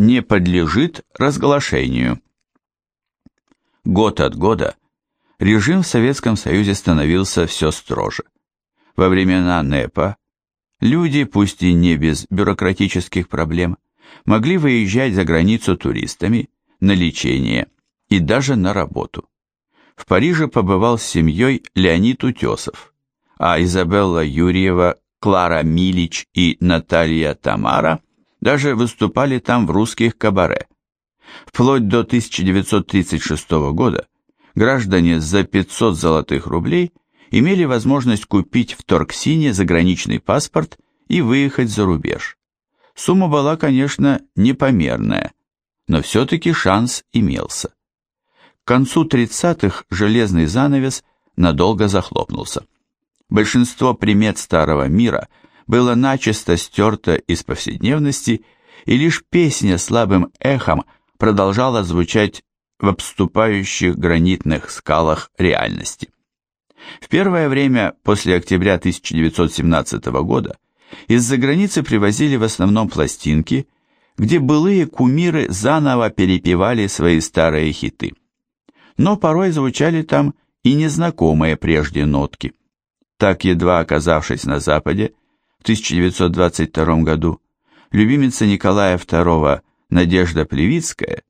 не подлежит разглашению. Год от года режим в Советском Союзе становился все строже. Во времена НЭПа люди, пусть и не без бюрократических проблем, могли выезжать за границу туристами, на лечение и даже на работу. В Париже побывал с семьей Леонид Утесов, а Изабелла Юрьева, Клара Милич и Наталья Тамара даже выступали там в русских кабаре. Вплоть до 1936 года граждане за 500 золотых рублей имели возможность купить в Торксине заграничный паспорт и выехать за рубеж. Сумма была, конечно, непомерная, но все-таки шанс имелся. К концу 30-х железный занавес надолго захлопнулся. Большинство примет старого мира было начисто стерто из повседневности, и лишь песня слабым эхом продолжала звучать в обступающих гранитных скалах реальности. В первое время после октября 1917 года из-за границы привозили в основном пластинки, где былые кумиры заново перепевали свои старые хиты. Но порой звучали там и незнакомые прежде нотки. Так, едва оказавшись на Западе, в 1922 году, любимица Николая II Надежда Плевицкая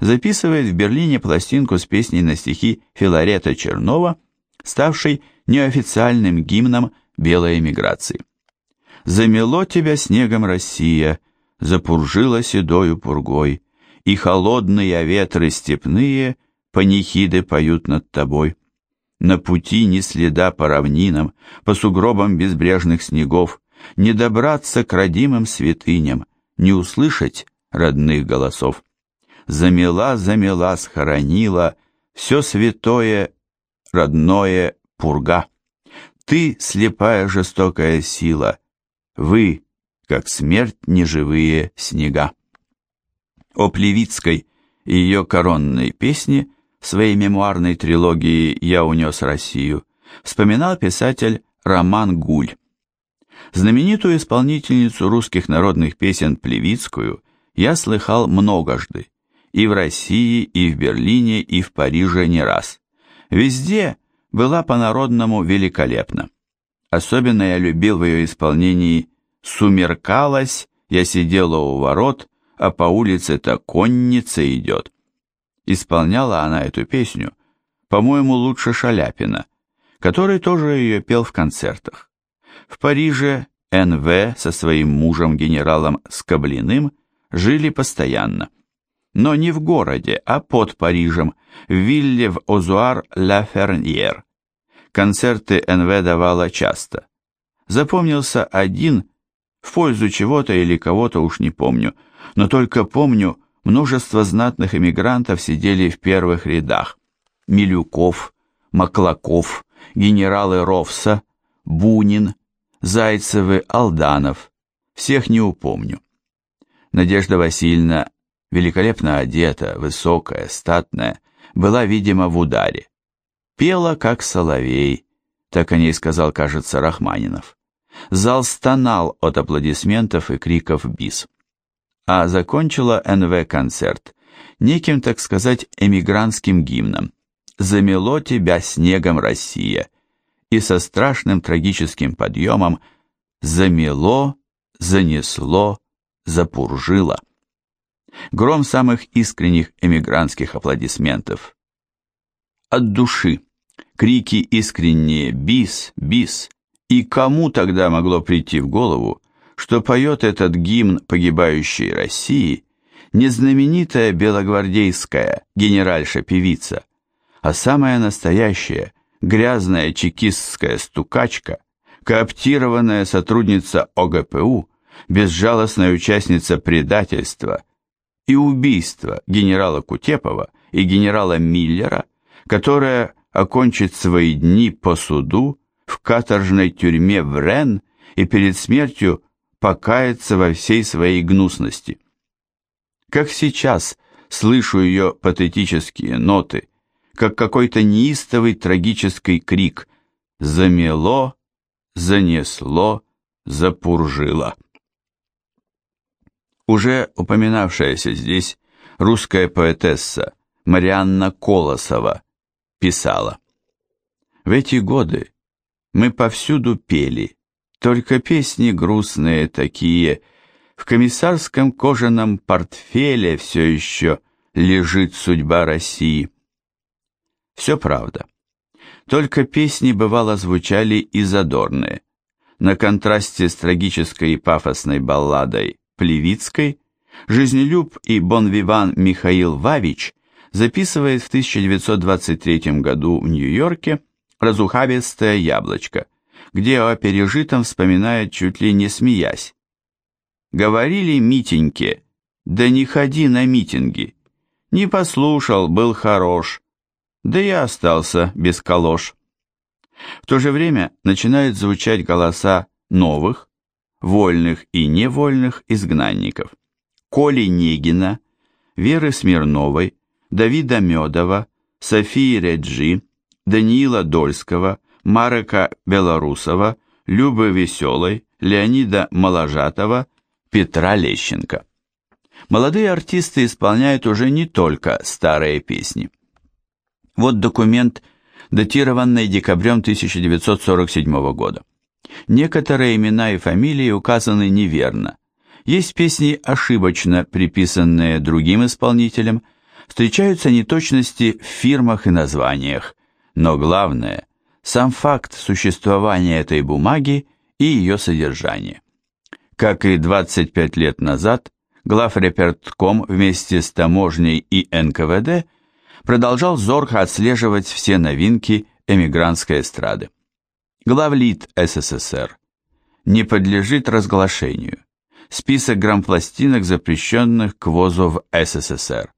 записывает в Берлине пластинку с песней на стихи Филарета Чернова, ставшей неофициальным гимном белой эмиграции. «Замело тебя снегом Россия, запуржила седою пургой, и холодные ветры степные панихиды поют над тобой. На пути ни следа по равнинам, по сугробам безбрежных снегов, не добраться к родимым святыням, не услышать родных голосов замела, замела, схоронила все святое, родное, пурга. Ты, слепая жестокая сила, вы, как смерть неживые снега. О Плевицкой и ее коронной песне в своей мемуарной трилогии «Я унес Россию» вспоминал писатель Роман Гуль. Знаменитую исполнительницу русских народных песен Плевицкую я слыхал многожды, и в России, и в Берлине, и в Париже не раз. Везде была по-народному великолепна. Особенно я любил в ее исполнении «Сумеркалась, я сидела у ворот, а по улице-то конница идет». Исполняла она эту песню, по-моему, лучше Шаляпина, который тоже ее пел в концертах. В Париже НВ со своим мужем генералом Скоблиным жили постоянно но не в городе, а под Парижем, в вилле в Озуар-Ла-Ферньер. Концерты НВ давала часто. Запомнился один, в пользу чего-то или кого-то уж не помню, но только помню, множество знатных эмигрантов сидели в первых рядах. Милюков, Маклаков, генералы Ровса, Бунин, Зайцевы, Алданов. Всех не упомню. Надежда Васильевна великолепно одета, высокая, статная, была, видимо, в ударе. Пела, как соловей, так о ней сказал, кажется, Рахманинов. Зал стонал от аплодисментов и криков бис. А закончила НВ концерт неким, так сказать, эмигрантским гимном «Замело тебя снегом, Россия» и со страшным трагическим подъемом «Замело, занесло, запуржило» гром самых искренних эмигрантских аплодисментов. От души, крики искренние «бис, бис», и кому тогда могло прийти в голову, что поет этот гимн погибающей России не знаменитая белогвардейская генеральша-певица, а самая настоящая грязная чекистская стукачка, кооптированная сотрудница ОГПУ, безжалостная участница предательства – и убийство генерала Кутепова и генерала Миллера, которое окончит свои дни по суду в каторжной тюрьме в Рен и перед смертью покается во всей своей гнусности. Как сейчас слышу ее патетические ноты, как какой-то неистовый трагический крик «Замело, занесло, запуржило». Уже упоминавшаяся здесь русская поэтесса Марианна Колосова писала «В эти годы мы повсюду пели, только песни грустные такие, в комиссарском кожаном портфеле все еще лежит судьба России». Все правда. Только песни бывало звучали и задорные. На контрасте с трагической и пафосной балладой Плевицкой жизнелюб и бонвиван Михаил Вавич записывает в 1923 году в Нью-Йорке «Разухабистое яблочко», где о пережитом вспоминает чуть ли не смеясь. Говорили Митеньке, да не ходи на митинги. Не послушал, был хорош, да и остался без калош. В то же время начинают звучать голоса новых, вольных и невольных изгнанников. Коли Негина, Веры Смирновой, Давида Медова, Софии Реджи, Даниила Дольского, Марека Белорусова, Любы Веселой, Леонида Моложатова, Петра Лещенко. Молодые артисты исполняют уже не только старые песни. Вот документ, датированный декабрем 1947 года. Некоторые имена и фамилии указаны неверно. Есть песни, ошибочно приписанные другим исполнителям, встречаются неточности в фирмах и названиях, но главное – сам факт существования этой бумаги и ее содержание. Как и 25 лет назад, главрепертком вместе с таможней и НКВД продолжал зорко отслеживать все новинки эмигрантской эстрады. Главлит СССР не подлежит разглашению. Список грампластинок, запрещенных к ввозу в СССР.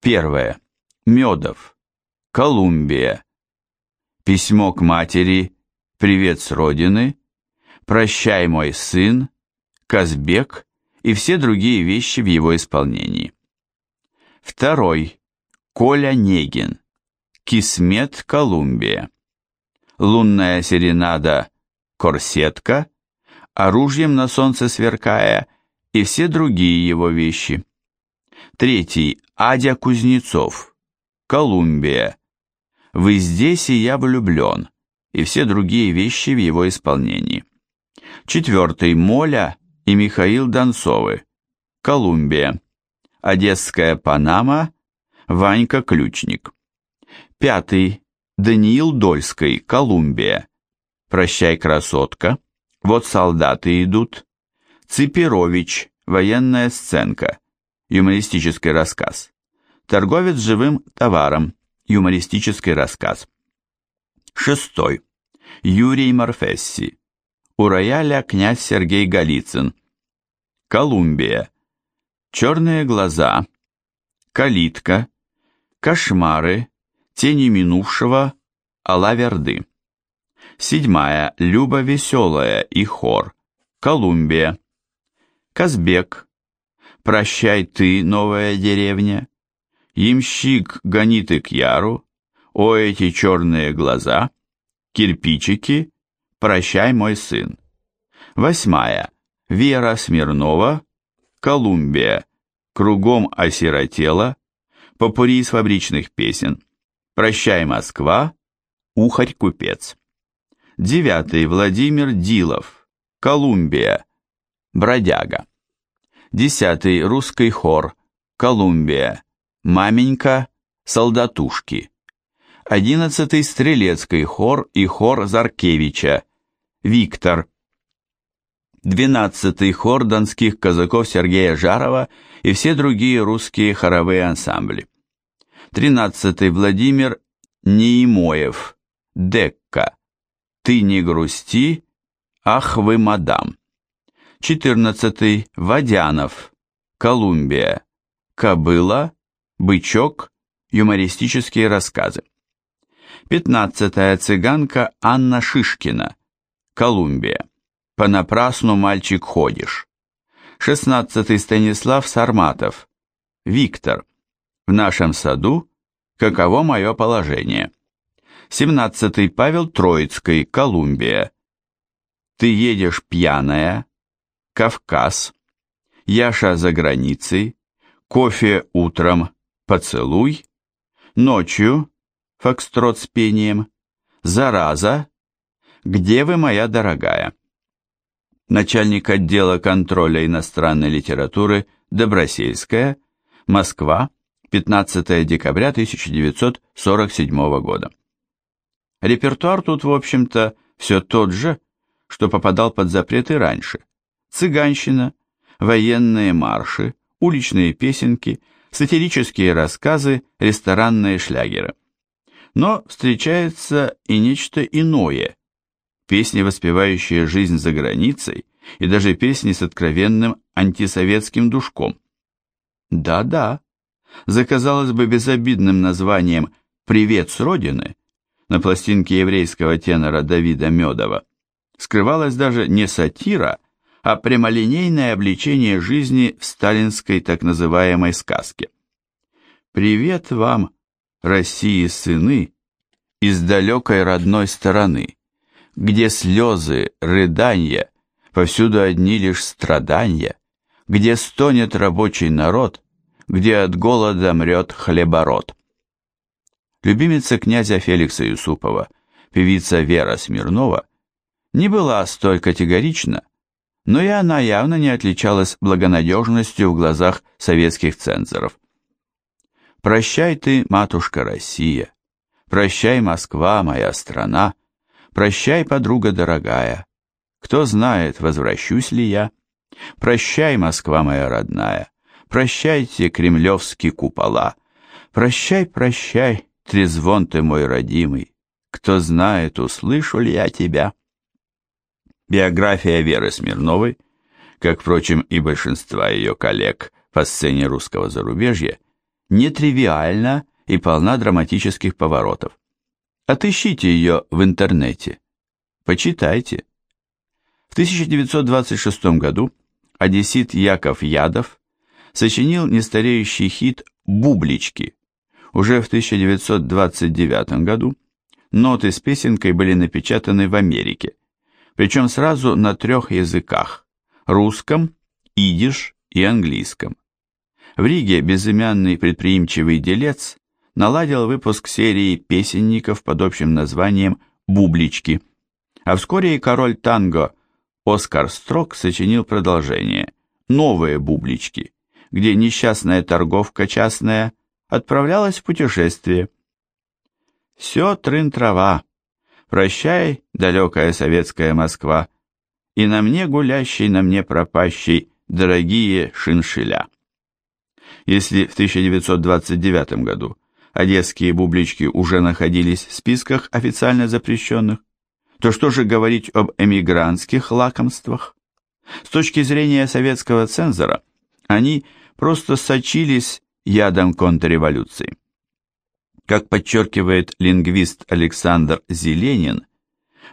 Первое. Медов. Колумбия. Письмо к матери. Привет с родины. Прощай, мой сын. Казбек и все другие вещи в его исполнении. Второй. Коля Негин. Кисмет, Колумбия лунная серенада «Корсетка», оружием на солнце сверкая и все другие его вещи. Третий – Адя Кузнецов, Колумбия. «Вы здесь, и я влюблен» и все другие вещи в его исполнении. Четвертый – Моля и Михаил Донцовы, Колумбия. Одесская Панама, Ванька Ключник. Пятый Даниил Дольской, Колумбия. Прощай, красотка. Вот солдаты идут. Ципирович, военная сценка. Юмористический рассказ. Торговец живым товаром. Юмористический рассказ. Шестой. Юрий Морфесси. У рояля князь Сергей Голицын. Колумбия. Черные глаза. Калитка. Кошмары. Тени минувшего, Алаверды. Седьмая. Люба Веселая и хор. Колумбия. Казбек. Прощай ты, новая деревня. Ямщик гонит и к яру. О, эти черные глаза. Кирпичики. Прощай, мой сын. Восьмая. Вера Смирнова. Колумбия. Кругом осиротела. Попури из фабричных песен. Прощай, Москва, Ухарь-купец. Девятый Владимир Дилов, Колумбия, Бродяга. Десятый Русский хор, Колумбия, Маменька, Солдатушки. Одиннадцатый Стрелецкий хор и хор Заркевича, Виктор. Двенадцатый хор донских казаков Сергея Жарова и все другие русские хоровые ансамбли. 13 Владимир Неимоев, Декка, Ты не грусти, ах вы мадам. 14 Водянов, Колумбия, Кобыла, Бычок, юмористические рассказы. 15 цыганка Анна Шишкина, Колумбия, Понапрасну мальчик ходишь. 16 Станислав Сарматов, Виктор, в нашем саду каково мое положение. 17 Павел Троицкий, Колумбия. Ты едешь пьяная, Кавказ. Яша за границей, кофе утром, поцелуй, ночью, фокстрот с пением, зараза, где вы, моя дорогая? Начальник отдела контроля иностранной литературы Добросельская, Москва, 15 декабря 1947 года. Репертуар тут, в общем-то, все тот же, что попадал под запреты раньше. Цыганщина, военные марши, уличные песенки, сатирические рассказы, ресторанные шлягеры. Но встречается и нечто иное. Песни, воспевающие жизнь за границей, и даже песни с откровенным антисоветским душком. Да-да, за, казалось бы, безобидным названием «Привет с Родины» на пластинке еврейского тенора Давида Медова скрывалась даже не сатира, а прямолинейное обличение жизни в сталинской так называемой сказке. «Привет вам, России сыны, из далекой родной стороны, где слезы, рыдания, повсюду одни лишь страдания, где стонет рабочий народ, где от голода мрет хлебород». Любимица князя Феликса Юсупова, певица Вера Смирнова, не была столь категорична, но и она явно не отличалась благонадежностью в глазах советских цензоров. «Прощай ты, матушка Россия, прощай, Москва, моя страна, прощай, подруга дорогая, кто знает, возвращусь ли я, прощай, Москва моя родная, прощайте, кремлевские купола, прощай, прощай, трезвон ты мой родимый, кто знает, услышу ли я тебя». Биография Веры Смирновой, как, впрочем, и большинства ее коллег по сцене русского зарубежья, нетривиальна и полна драматических поворотов. Отыщите ее в интернете. Почитайте. В 1926 году одессит Яков Ядов сочинил нестареющий хит «Бублички». Уже в 1929 году ноты с песенкой были напечатаны в Америке, причем сразу на трех языках – русском, идиш и английском. В Риге безымянный предприимчивый делец наладил выпуск серии песенников под общим названием «Бублички», а вскоре и король танго Оскар Строк сочинил продолжение «Новые бублички», где несчастная торговка частная отправлялась в путешествие. Все трын-трава, Прощай, далекая советская Москва, и на мне гулящий, на мне пропащий, дорогие шиншиля. Если в 1929 году одесские бублички уже находились в списках официально запрещенных, то что же говорить об эмигрантских лакомствах? С точки зрения советского цензора, они просто сочились ядом контрреволюции. Как подчеркивает лингвист Александр Зеленин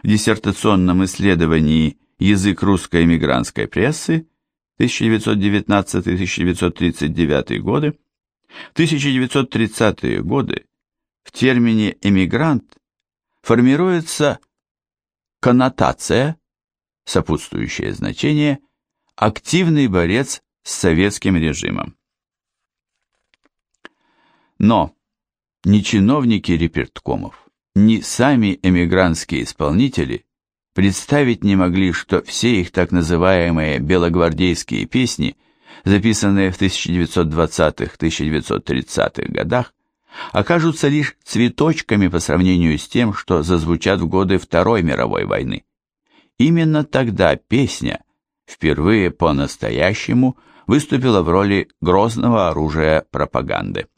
в диссертационном исследовании «Язык русской эмигрантской прессы» 1919-1939 годы, в 1930-е годы в термине «эмигрант» формируется коннотация, сопутствующее значение, активный борец с советским режимом. Но ни чиновники реперткомов, ни сами эмигрантские исполнители представить не могли, что все их так называемые белогвардейские песни, записанные в 1920-1930-х годах, окажутся лишь цветочками по сравнению с тем, что зазвучат в годы Второй мировой войны. Именно тогда песня впервые по-настоящему выступила в роли грозного оружия пропаганды.